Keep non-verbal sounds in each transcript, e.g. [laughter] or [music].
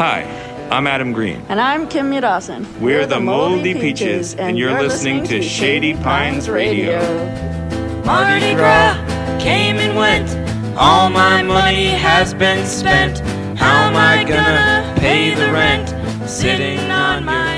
Hi, I'm Adam Green. And I'm Kimya Dawson. We're, the Moldy Peaches, and you're listening to Shady Pines Radio. Mardi Gras came and went. All my money has been spent. How am I gonna pay the rent? Sitting on my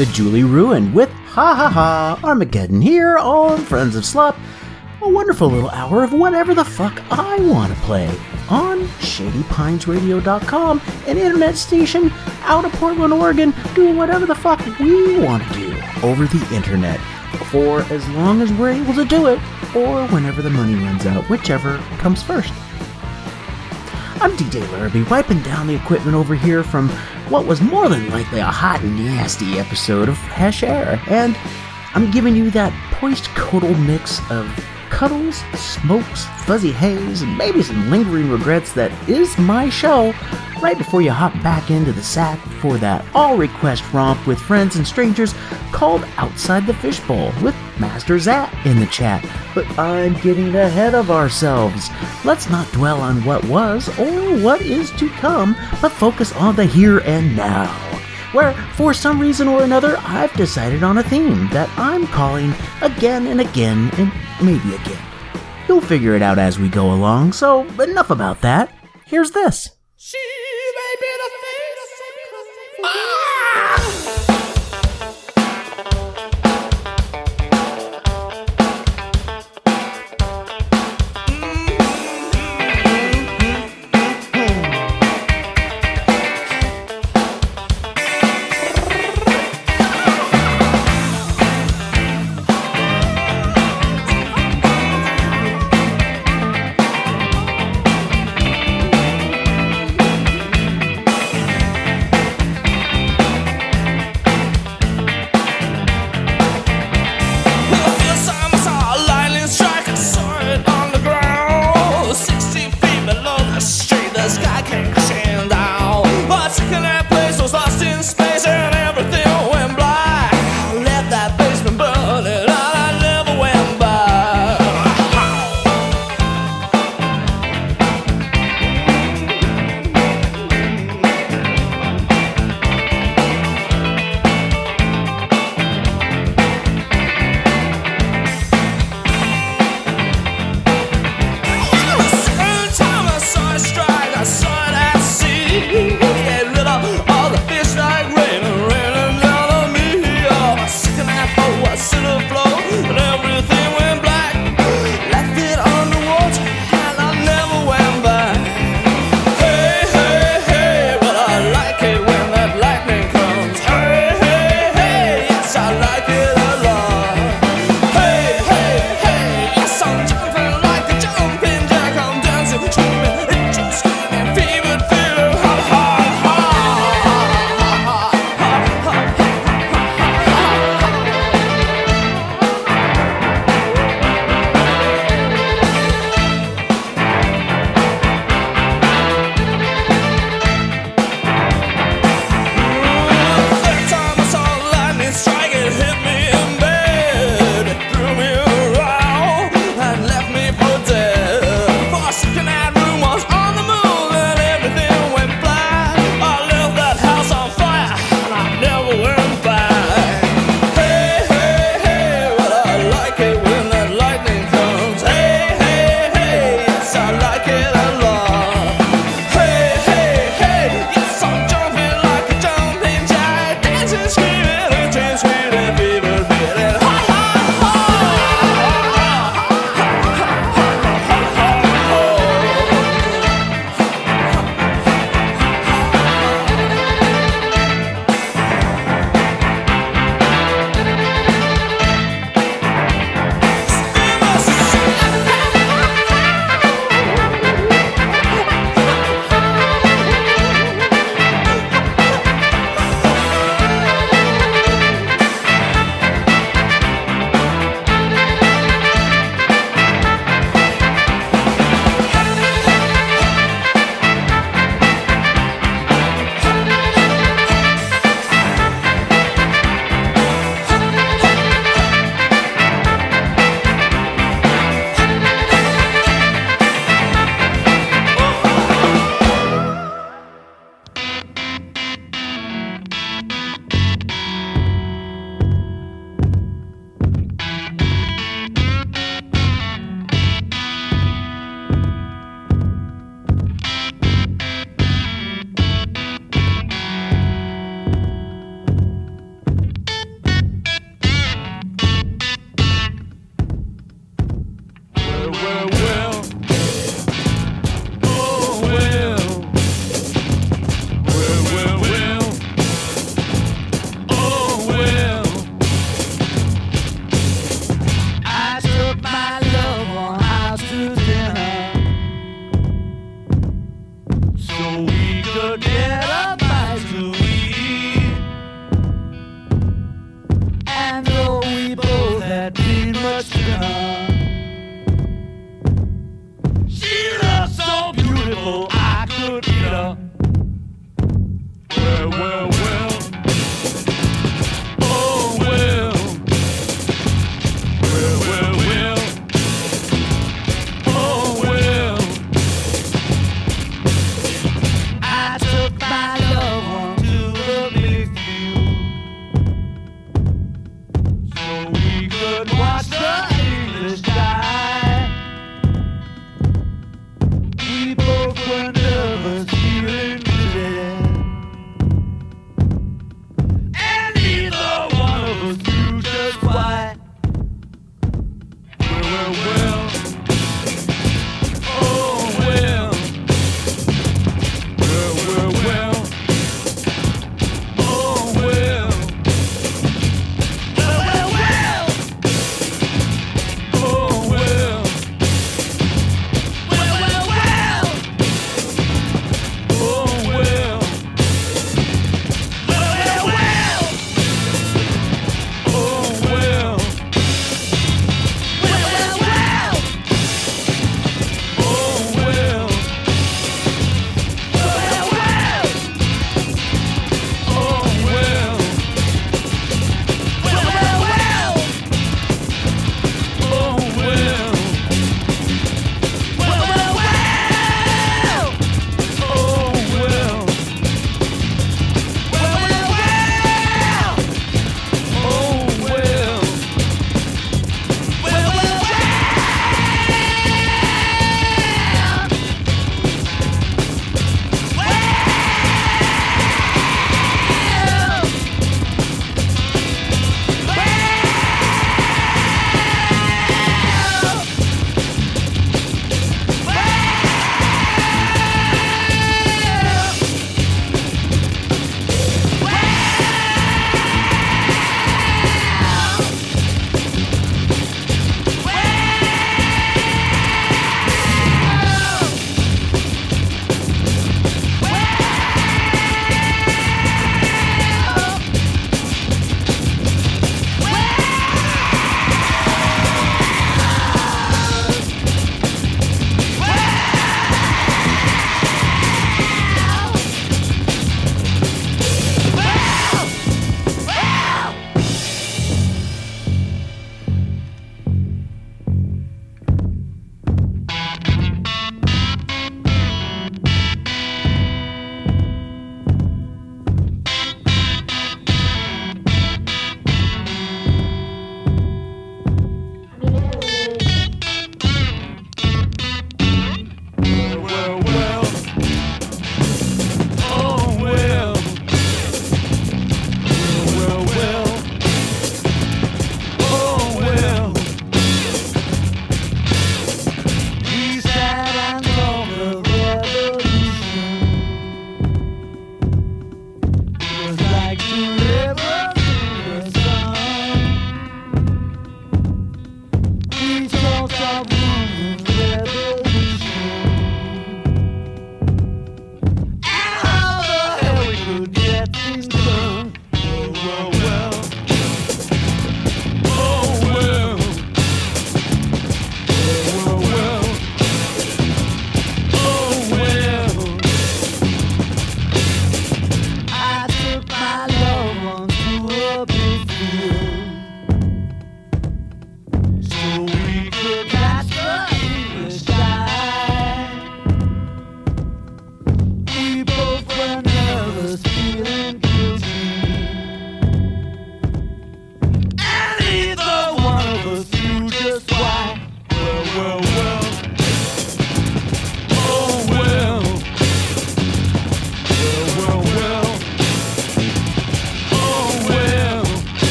The Julie Ruined with Ha Ha Ha Armageddon here on Friends of Slop. A wonderful little hour of whatever the fuck I want to play on ShadyPinesRadio.com, an internet station out of Portland, Oregon, doing whatever the fuck we want to do over the internet for as long as we're able to do it or whenever the money runs out, whichever comes first. I'm DJ Larraby, wiping down the equipment over here from what was more than likely a hot nasty episode of Hash Air, and I'm giving you that post-coital mix of cuddles, smokes, fuzzy haze, and maybe some lingering regrets that is my show right before you hop back into the sack for that all request romp with friends and strangers called Outside the Fishbowl with Master Zat in the chat. But I'm getting ahead of ourselves. Let's not dwell on what was or what is to come, but focus on the here and now. Where, for some reason or another, I've decided on a theme that I'm calling again and again and maybe again. You'll figure it out as we go along, so enough about that. Here's this. like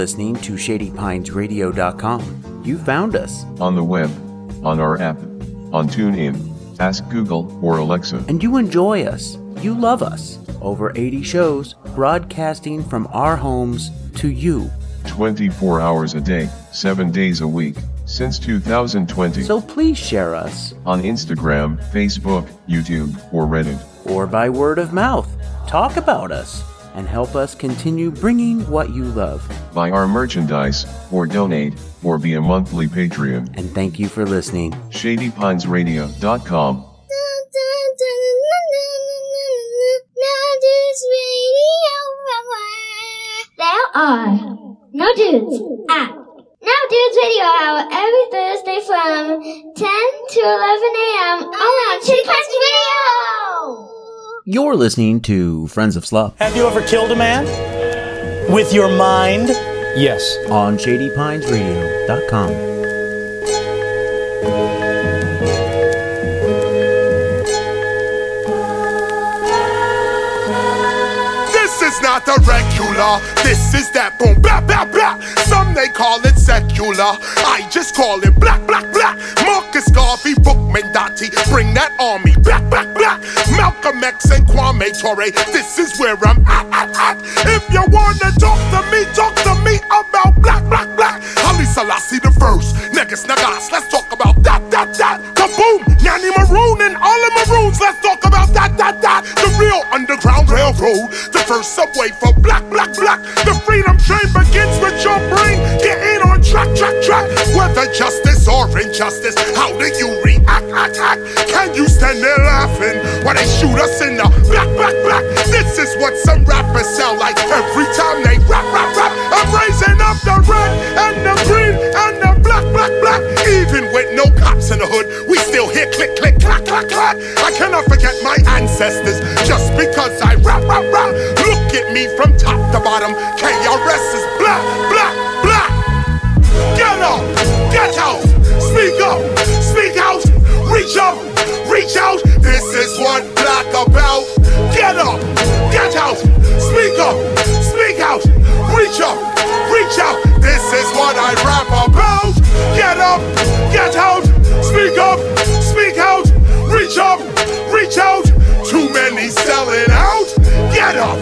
listening to ShadyPinesRadio.com. You found us, On the web, on our app, on TuneIn, ask Google or Alexa. and you enjoy us. You love us. Over 80 shows broadcasting from our homes to you. 24 hours a day, 7 days a week, since 2020. So please share us, on Instagram, Facebook, YouTube, or Reddit. or by word of mouth. Talk about us and help us continue bringing what you love. Buy our merchandise, or donate, or be a monthly Patreon. And thank you for listening. ShadyPinesRadio.com. There are no dudes at No Dudes Radio Hour every Thursday from 10 to 11 a.m. on Chitty Punch Radio. You're listening to Friends of Slop Have you ever killed a man? With your mind? Yes. on ShadyPinesRadio.com. This is not a regular, this is that boom, blah, blah, blah. Some they call it secular, I just call it black, black, black. Marcus Garvey, Boukman Dutty, bring that army back, back, back. Malcolm X and Kwame Ture, this is where I'm at, at, at. If you wanna talk to me, talk to me about black, black, black. Haile Selassie the first, Negus Negast, let's talk about that, that, that. Kaboom, Nanny Maroon and all the Maroons, let's talk about that, that, that. The real Underground Railroad, the first subway for black, black, black. The freedom train begins with your brain. Get in on track, track, track. Whether justice or injustice, how do you react, act, act? Can you stand there laughing while they shoot us in the black, black, black? This is what some rappers sound like every time they rap, rap, rap. I'm raising up the red and the green and the black, black, black. Even with no cops in the hood, we still hear click, click, clack, clack, clack. I cannot forget my ancestors just because I rap, rap, rap. Look at me from top to bottom. KRS is black, black, black. Get up, get out, speak up, speak out, reach up, reach out. This is what black about. Get up, get out, speak up, speak out, reach up, This is what I rap about. Get up, get out, speak up, speak out, reach up, reach out. Too many selling out. Get up,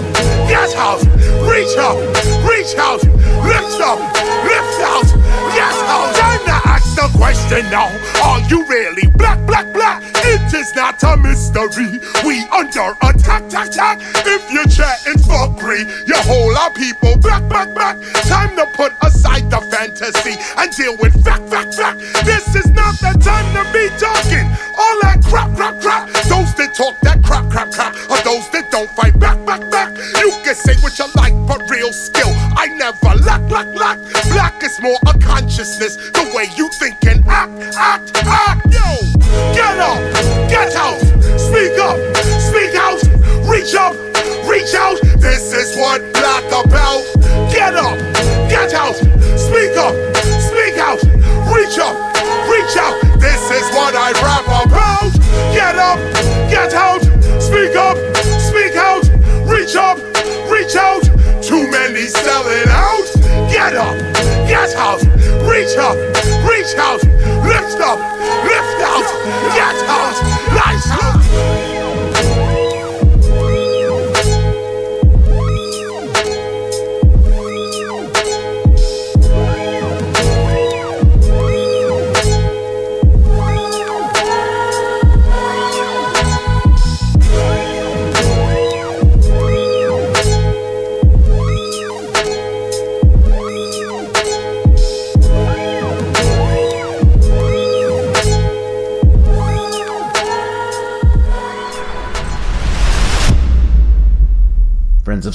get out, reach up, reach out, lift up, lift out, yes out. Time to ask the question now. Are you really black, black, black? It is not a mystery. We under attack, attack, attack. If you're chatting fuckery, you whole our people back, back, back. Time to put aside the fantasy and deal with fact, fact, fact. This is not the time to be talking all that crap, crap, crap. Those that talk that crap, crap, crap are those that don't fight back, back, back. You can say what you like, but real skill, I never lack, lack, lack. Black is more a consciousness, the way you think and act, act, act. Yo, get up, Get out, speak up, speak out, reach up, reach out. This is what black about. Get up, get out, speak up, speak out, reach up, reach out. This is what I rap about. Get up, get out, speak up, speak out, reach up, reach out. Too many selling out. Get up, get out, reach up.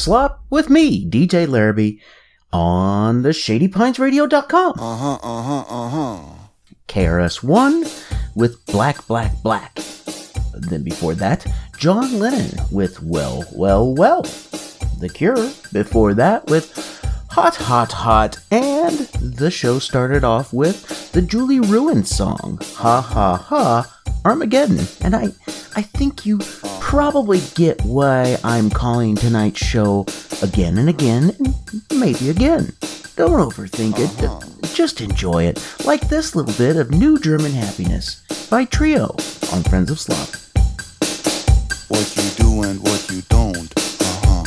Slop with me, DJ Larraby, on the ShadyPinesRadio.com. Uh huh, uh huh, uh huh. KRS-One with Black, Black, Black. Then before that, John Lennon with Well, Well, Well. The Cure before that with Hot, Hot, Hot. And the show started off with the Julie Ruin song, Ha Ha Ha, Armageddon. And I, I think you probably get why I'm calling tonight's show again and again and maybe again. Don't overthink it. Just enjoy it, like this little bit of New German Happiness by Trio on Friends of Slop. What you do and what you don't. Uh huh.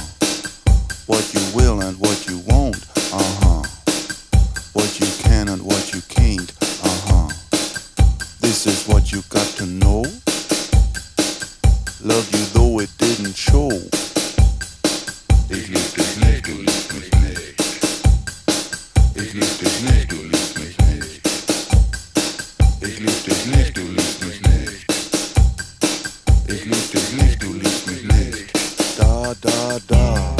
What you will and what you won't. Uh huh. What you can and what you can't. Uh you got to know. Love you though it didn't show. Ich lieb dich nicht, du liebst mich nicht. Ich lieb dich nicht, du liebst mich nicht. Ich lieb dich nicht, du liebst mich nicht. Ich lieb dich nicht, du liebst mich nicht. Da, da. Da,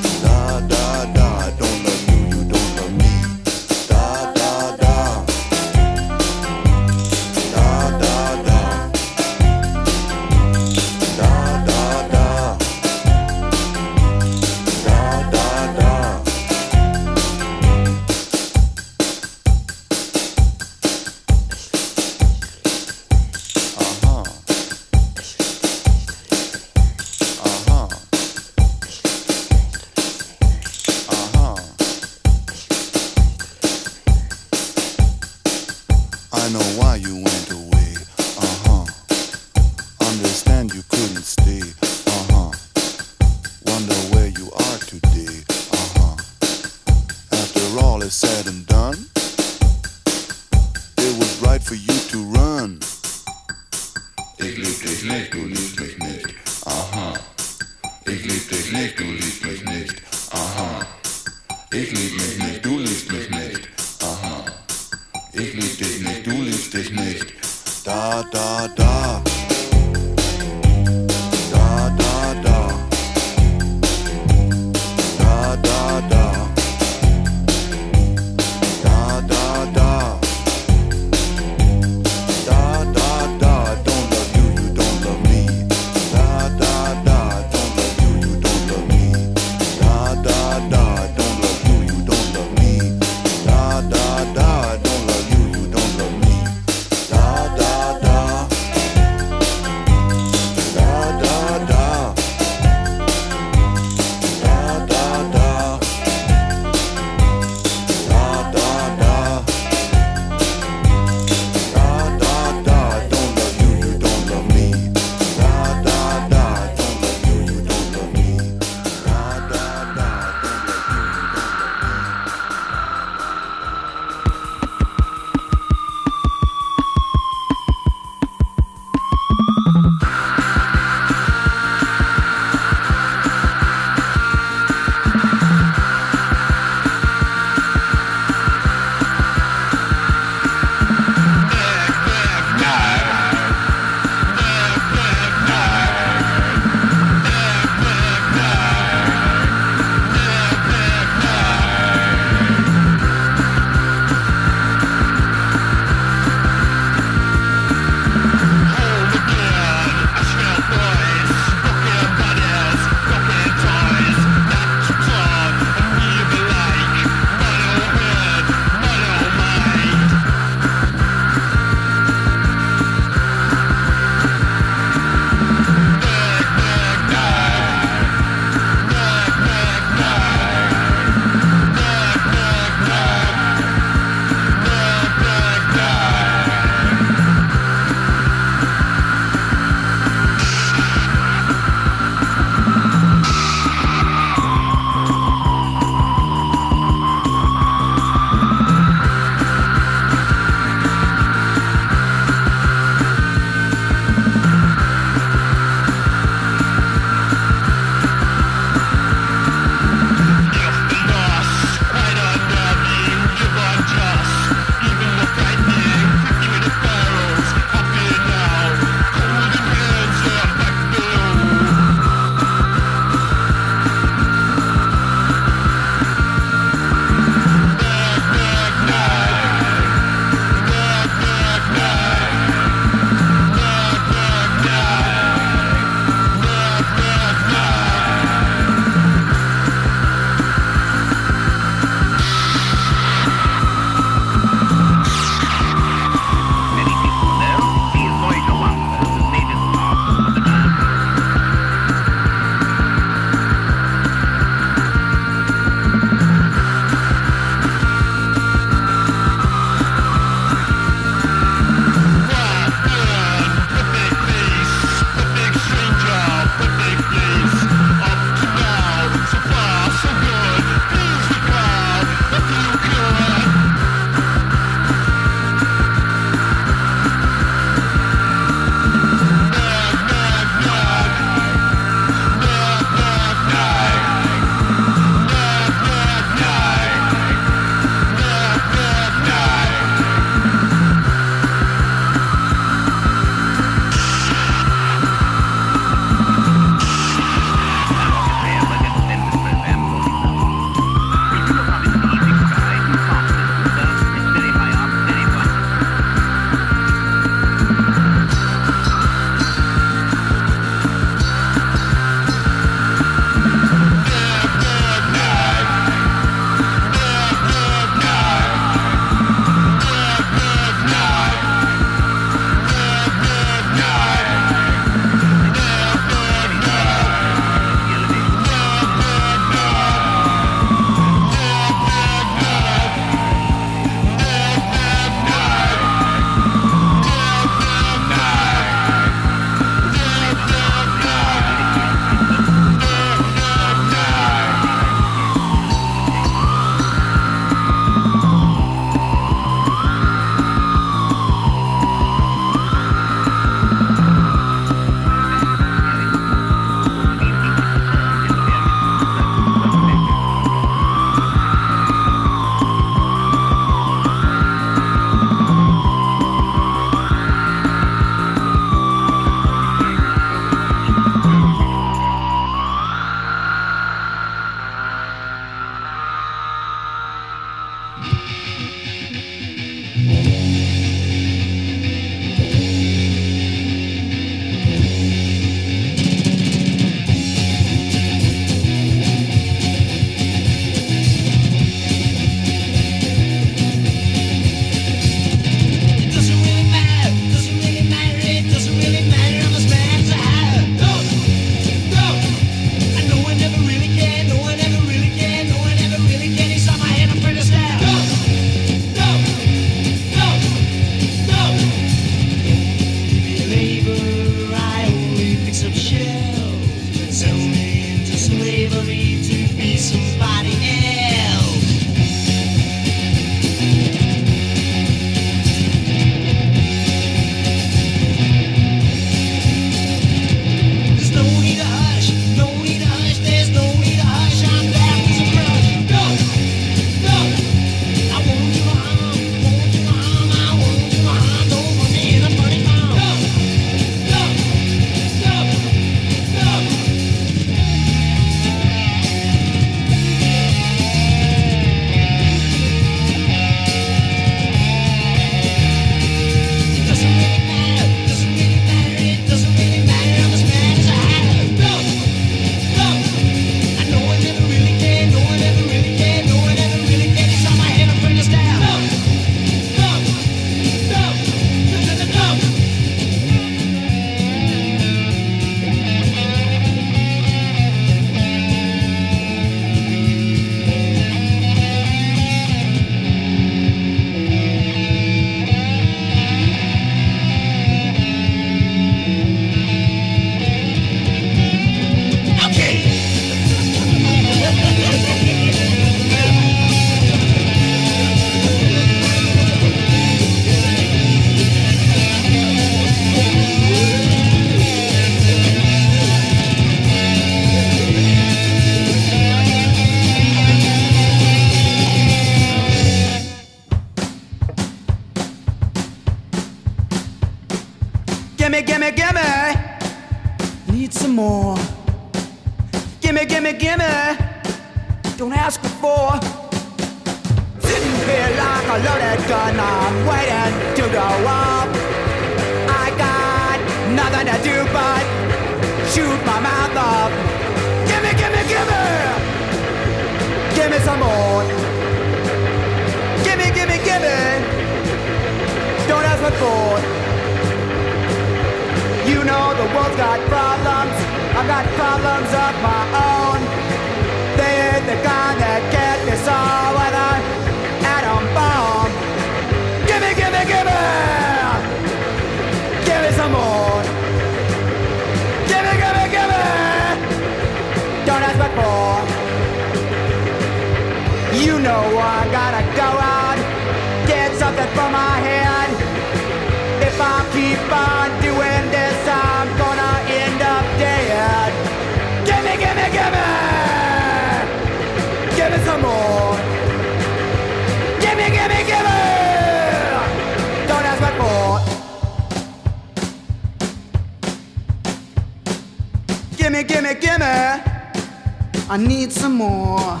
I need some more.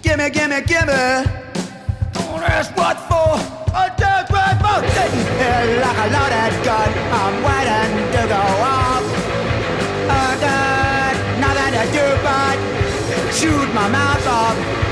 Gimme, gimme, gimme. Don't ask what for. I don't grab my sitting like a loaded gun. I'm waiting to go off. I got nothing to do but shoot my mouth off.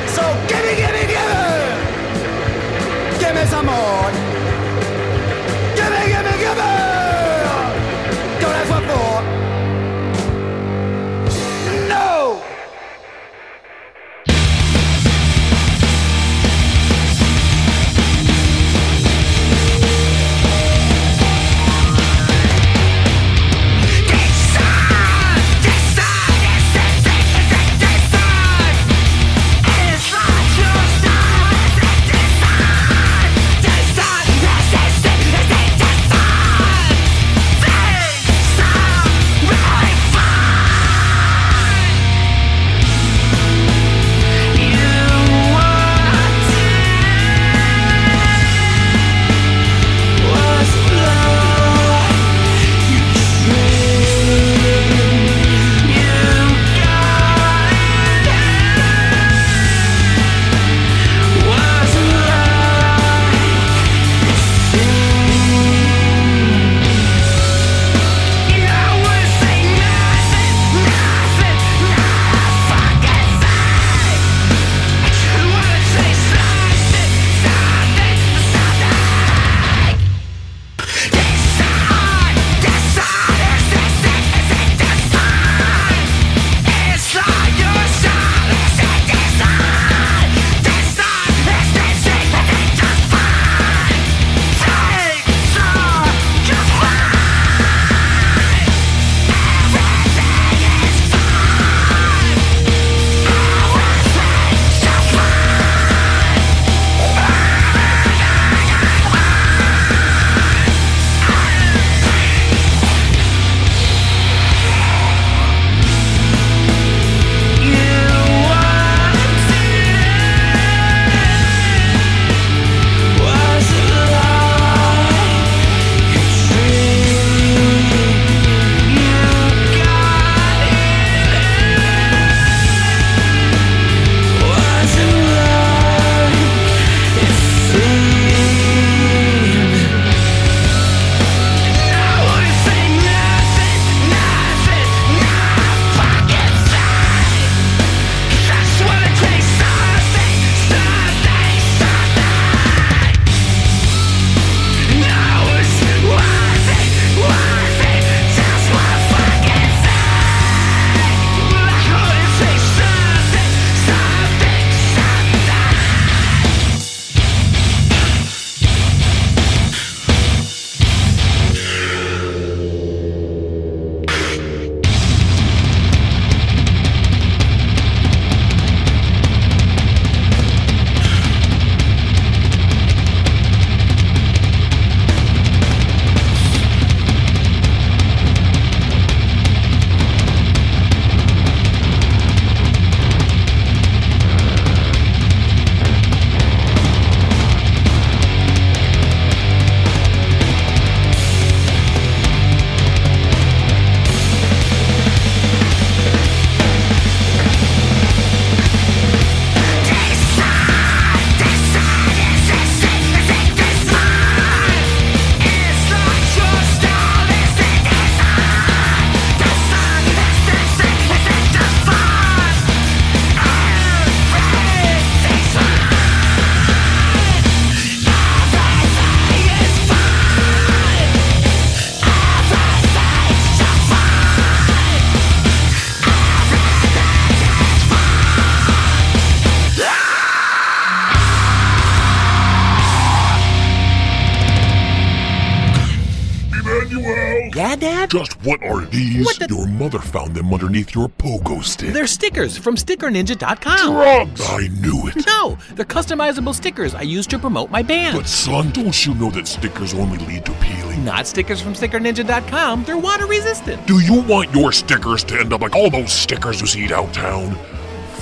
Mother found them underneath your pogo stick. They're stickers from StickerNinja.com. Drugs! I knew it. No, they're customizable stickers I use to promote my band. But son, don't you know that stickers only lead to peeling? Not stickers from StickerNinja.com. They're water resistant. Do you want your stickers to end up like all those stickers you see downtown?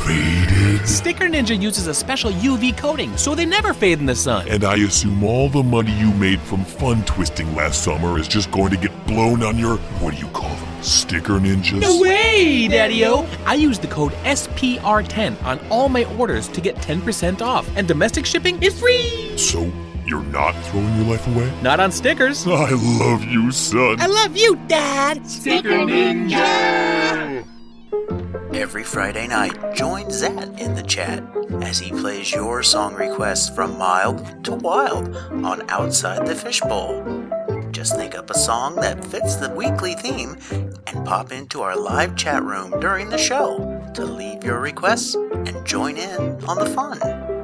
Faded. Sticker Ninja uses a special UV coating so they never fade in the sun. And I assume all the money you made from fun twisting last summer is just going to get blown on your, what do you call sticker ninjas? No way, Daddy O! I use the code SPR10 on all my orders to get 10% off, and domestic shipping is free! So, you're not throwing your life away? Not on stickers. [laughs] I love you, son. I love you, Dad! Sticker Ninja! Every Friday night, join Zat in the chat as he plays your song requests from mild to wild on Outside the Fishbowl. Just think up a song that fits the weekly theme and pop into our live chat room during the show to leave your requests and join in on the fun.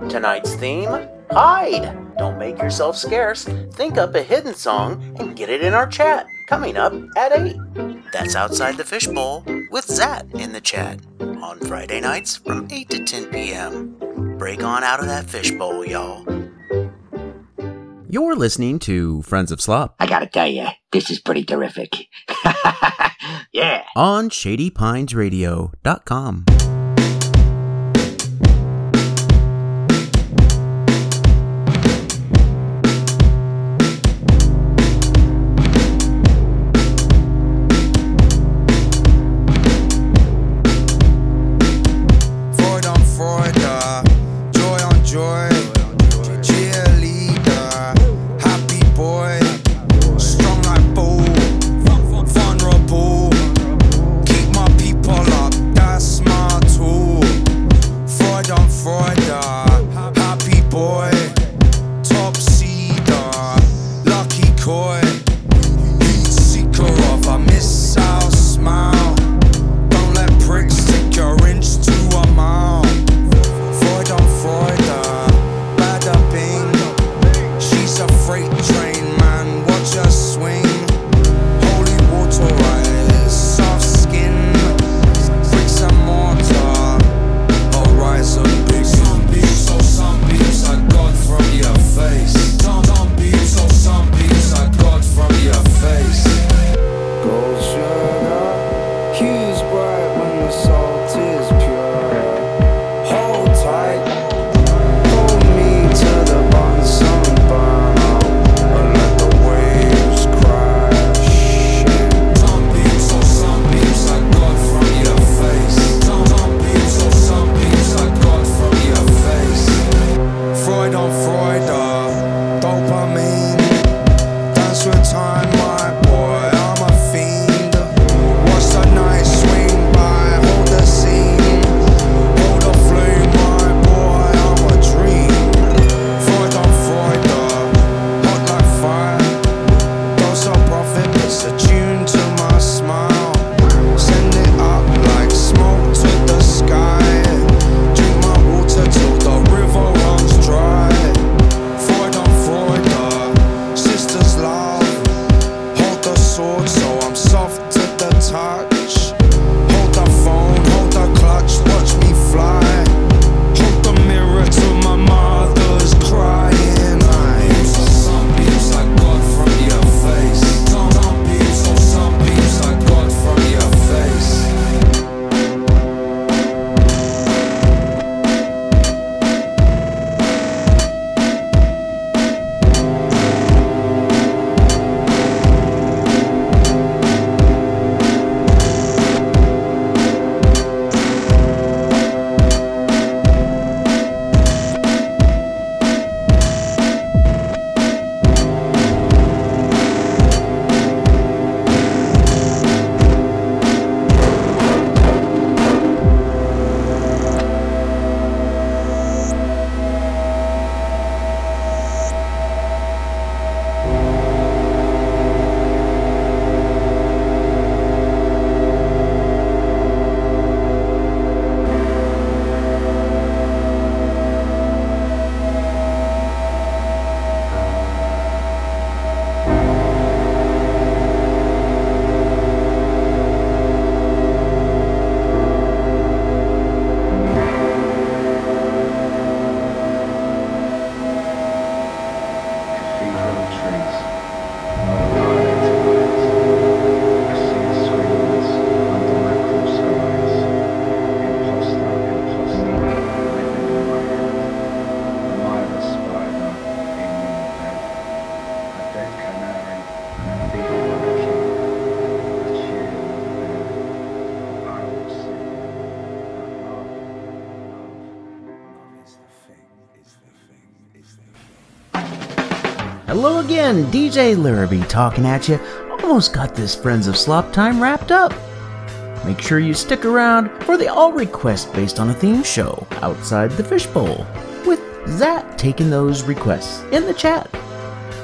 Tonight's theme Hide! Don't make yourself scarce. Think up a hidden song and get it in our chat. Coming up at 8. That's Outside the Fishbowl with Zat in the chat on Friday nights from 8 to 10 p.m. Break on out of that fishbowl, y'all. You're listening to Friends of Slop I gotta tell you, this is pretty terrific. [laughs] yeah. on ShadyPinesRadio.com. Hello again, DJ Larraby talking at you. Almost got this Friends of Slop time wrapped up. Make sure you stick around for the all request based on a theme show outside the fishbowl, with Zat taking those requests in the chat.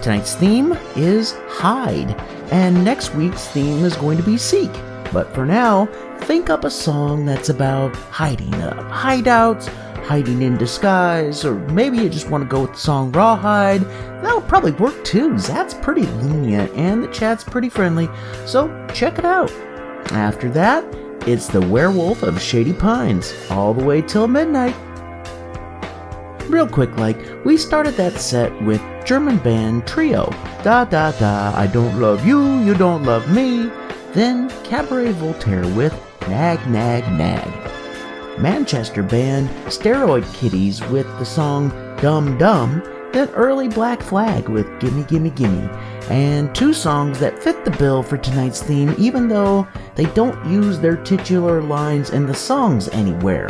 Tonight's theme is Hide, and next week's theme is going to be Seek. But for now, think up a song that's about hiding up, hideouts, hiding in disguise, or maybe you just want to go with the song Rawhide. That'll probably work too. Zat's pretty lenient and the chat's pretty friendly, so check it out. After that, it's the Werewolf of Shady Pines, all the way till midnight. Real quick, like, we started that set with German band Trio. Da da da, I don't love you, you don't love me. Then Cabaret Voltaire with Nag Nag Nag. Manchester band Steroid Kiddies with the song Dum Dum. Then early Black Flag with Gimme Gimme Gimme. And two songs that fit the bill for tonight's theme, even though they don't use their titular lines in the songs anywhere.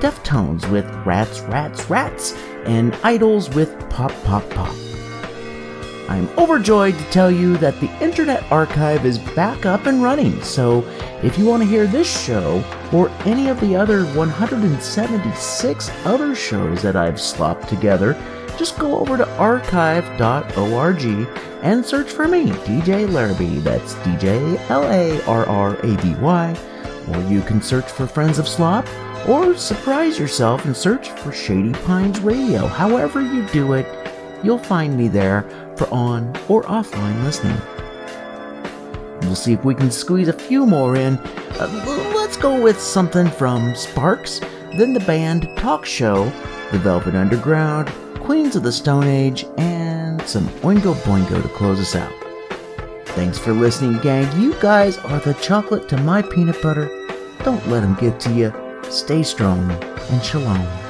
Deftones with Rats, Rats, Rats, and Idles with Pop, Pop, Pop. I'm overjoyed to tell you that the Internet Archive is back up and running, so if you want to hear this show or any of the other 176 other shows that I've slopped together, just go over to archive.org and search for me, DJ Larraby. That's DJ L A R R A B Y. Or you can search for Friends of Slop, or surprise yourself and search for Shady Pines Radio. However, you do it, you'll find me there for on or offline listening. We'll see if we can squeeze a few more in. Uh, let's go with something from Sparks, then the band Talk Show, The Velvet Underground, Queens of the Stone Age, and some Oingo Boingo to close us out. Thanks for listening, gang. You guys are the chocolate to my peanut butter. Don't let them get to you. Stay strong and shalom.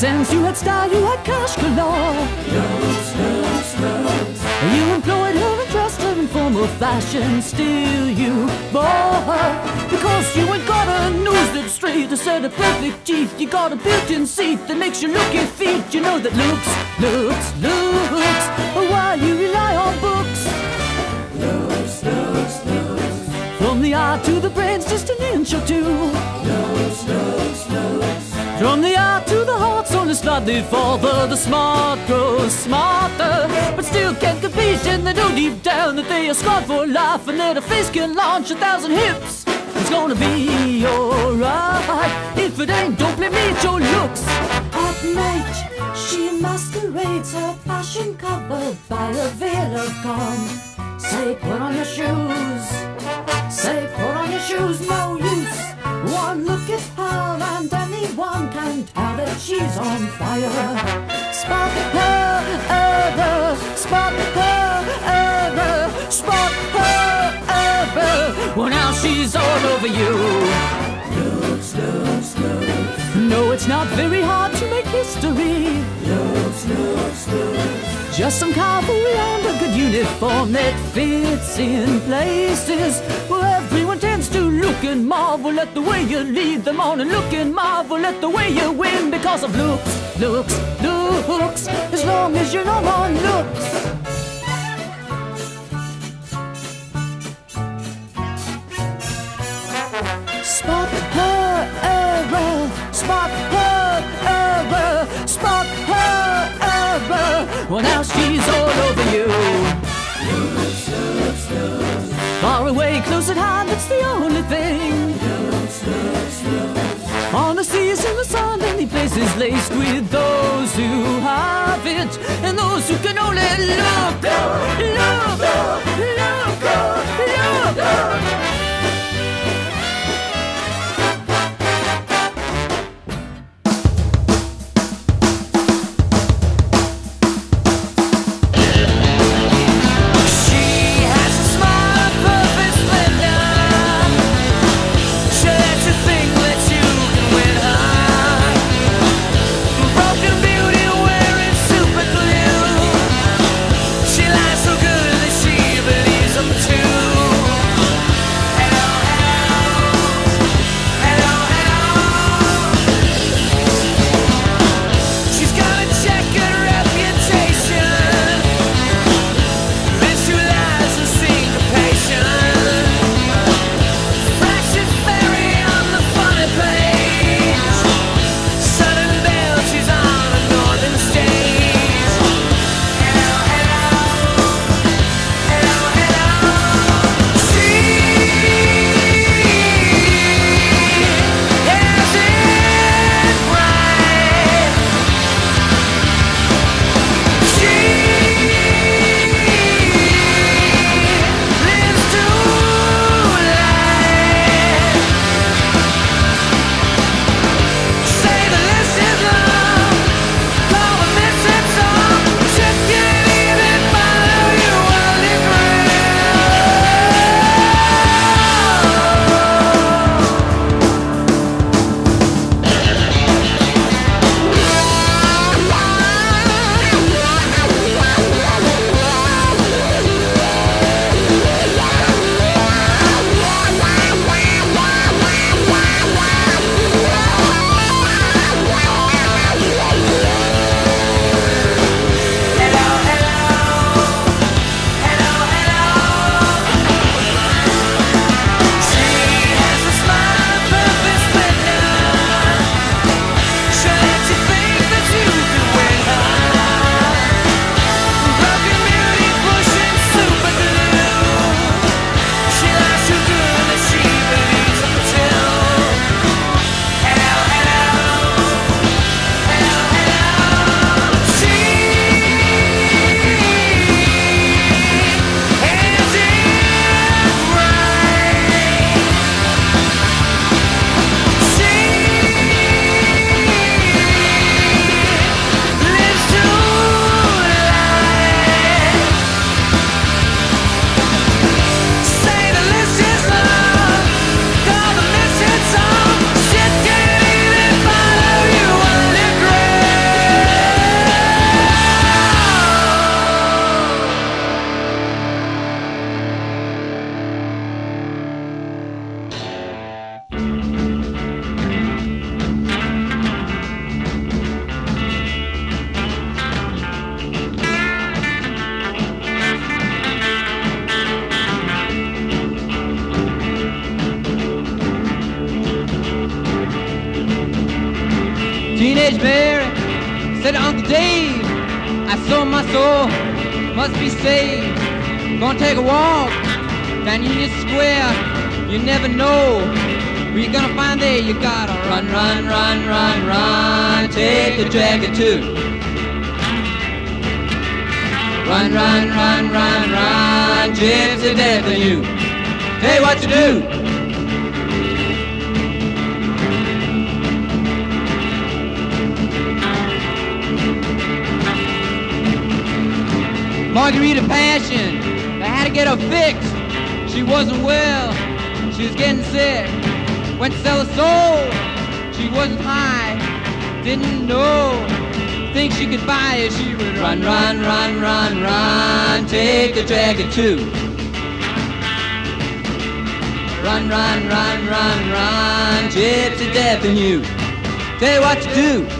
Sense, you had style, you had cash galore. Looks, looks, looks. You employed her in trust and formal fashion, still you bore her. Because you ain't got a nose that's straight, a set of perfect teeth. You got a built-in seat that makes you look your feet. You know that looks, looks, looks. Why you rely on books? Looks, looks, looks. From the eye to the brain's just an inch or two. Looks, looks, looks. From the eye to the heart's only slightly farther. The smart grows smarter, but still can't compete. And they know deep down that they are scarred for life, and that a face can launch a thousand hips. It's gonna be alright. If it ain't, don't blame me, it's your looks. At night, she masquerades her passion covered by a veil of calm. Say, put on your shoes. Say, put on your shoes, no use. One look at her, and anyone can tell that she's on fire. Spot her, ever, spot her, ever, spot her, ever. Well, now she's all over you. Looks, looks, looks. No, it's not very hard to make history. Looks, looks, looks. Just some cavalry and a good uniform that fits in places where everyone tends to look and marvel at the way you lead them on and look and marvel at the way you win because of looks, looks, looks. As long as you're not on looks. Spot her ever, spot her ever, spot her ever. Well, now she's all over you. Far away, close at hand, that's the only thing. On the seas, in the sun, any places laced with those who have it, and those who can only look, look, look, look. She Mary said Uncle Dave, I sold my soul, must be saved. Gonna take a walk down Union Square. You never know who you're gonna find there. You gotta run, run, run, run, run. Take the dragon too. Run, run, run, run, run. Gypsy you. Tell you what to do. Margarita Passion. They had to get her fixed. She wasn't well. She was getting sick. Went to sell her soul. She wasn't high. Didn't know. Think she could buy it. She would run, run, run, run, run. Take the dragon too. Run, run, run, run, run. Gypsy death in you. Tell you what to do.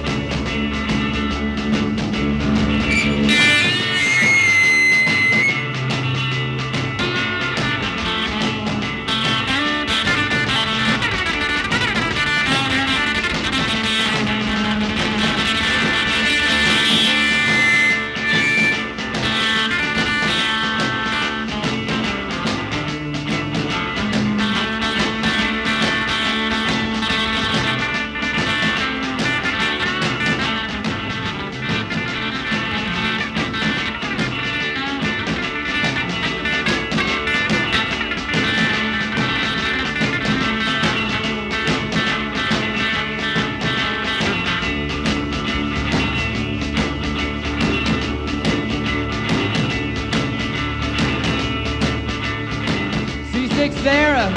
Seasick Sarah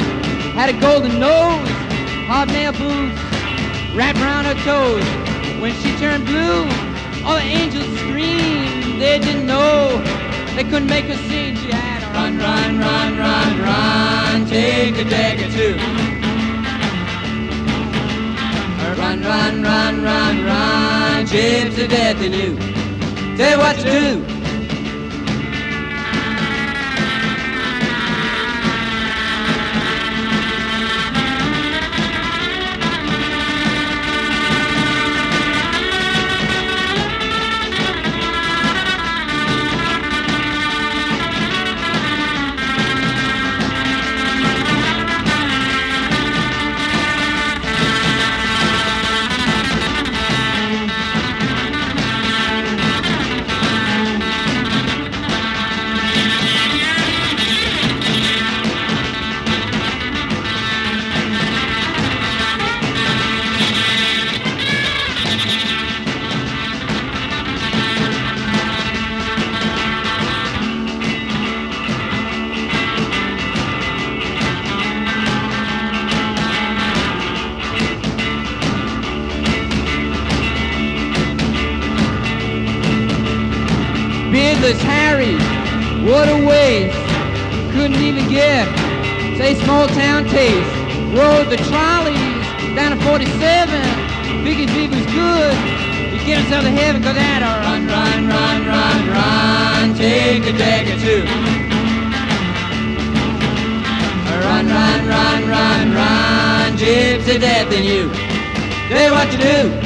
had a golden nose, hobnail boots wrapped around her toes. When she turned blue, all the angels screamed. They didn't know, they couldn't make her sing. She had a run, run, run, run, run, take a dagger too. Run, run, run, run, run, gypsy death in you. Tell what to do. Get himself to that run, run, run, run, run. Take a dagger too. Run, run, run, run, run. Gypsy death in you. Tell you what to do.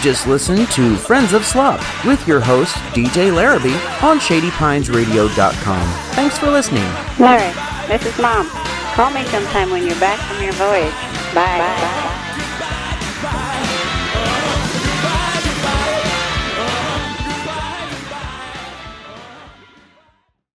Just listened to Friends of Slop with your host, DJ Larraby, on ShadyPinesRadio.com. Thanks for listening. Larry, this is Mom. Call me sometime when you're back from your voyage. Bye. Bye.